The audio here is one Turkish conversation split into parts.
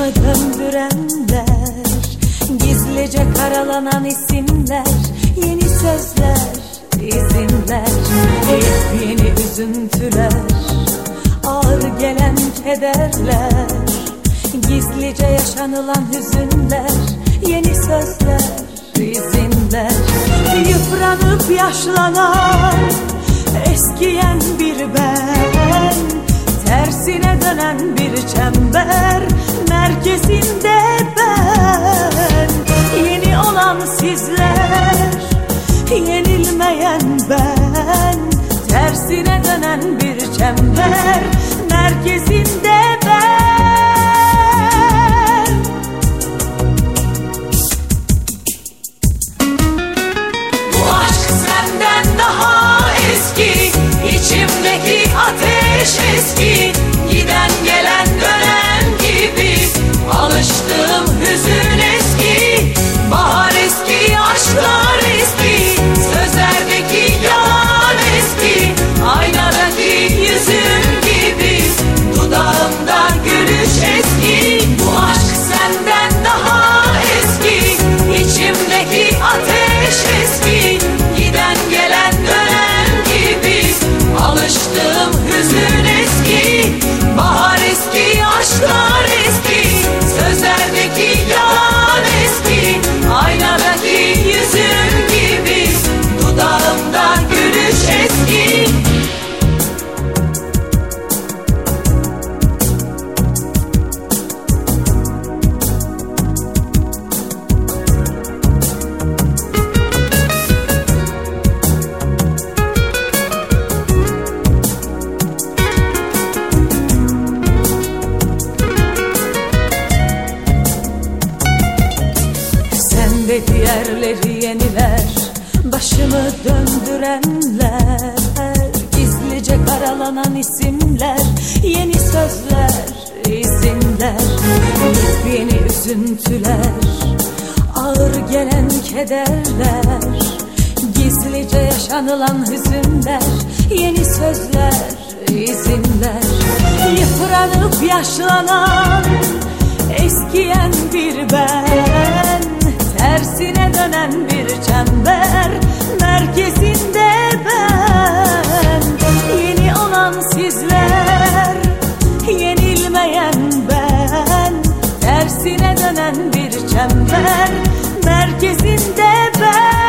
başımı döndürenler? Gizlice karalanan isimler Yeni sözler, izinler. Yeni üzüntüler Ağır gelen kederler. Gizlice yaşanılan hüzünler Yeni sözler, izinler. Yıpranıp yaşlanan Eskiyen bir ben. Tersine dönen bir çember Merkezinde ben. Yeni olan sizler Yenilmeyen ben. Tersine dönen bir çember Merkezinde İçimdeki ateş eski Giden gelen De diğerleri yeniler Başımı döndürenler Gizlice karalanan isimler Yeni sözler, izinler Yeni üzüntüler Ağır gelen kederler Gizlice yaşanılan hüzünler Yeni sözler, izinler Yıpranıp yaşlanan Eskiyen bir ben bir çember Merkezinde ben. Yeni olan sizler Yenilmeyen ben. Tersine dönen bir çember Merkezinde ben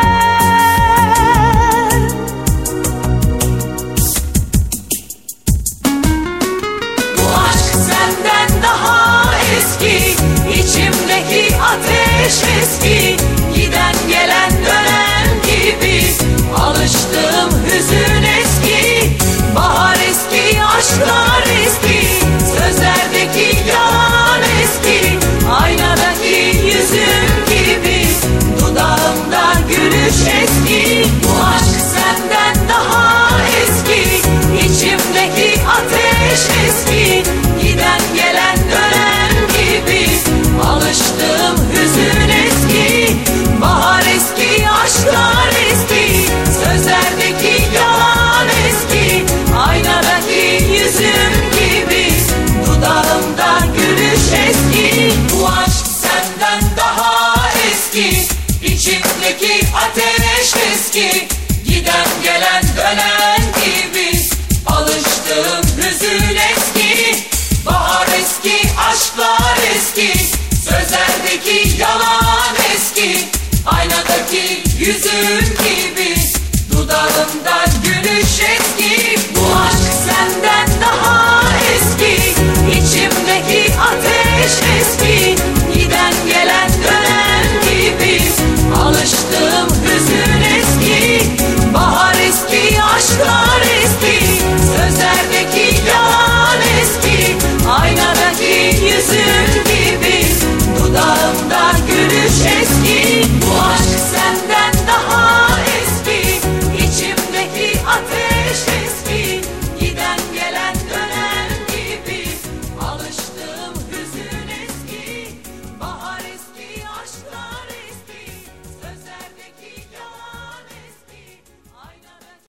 yüzüm gibi Dudağımda gülüş eski Bu aşk senden daha eski. İçimdeki ateş eski. Giden gelen dönen gibi. Alıştığım hüzün eski. Bahar eski aşklar eski. Sözler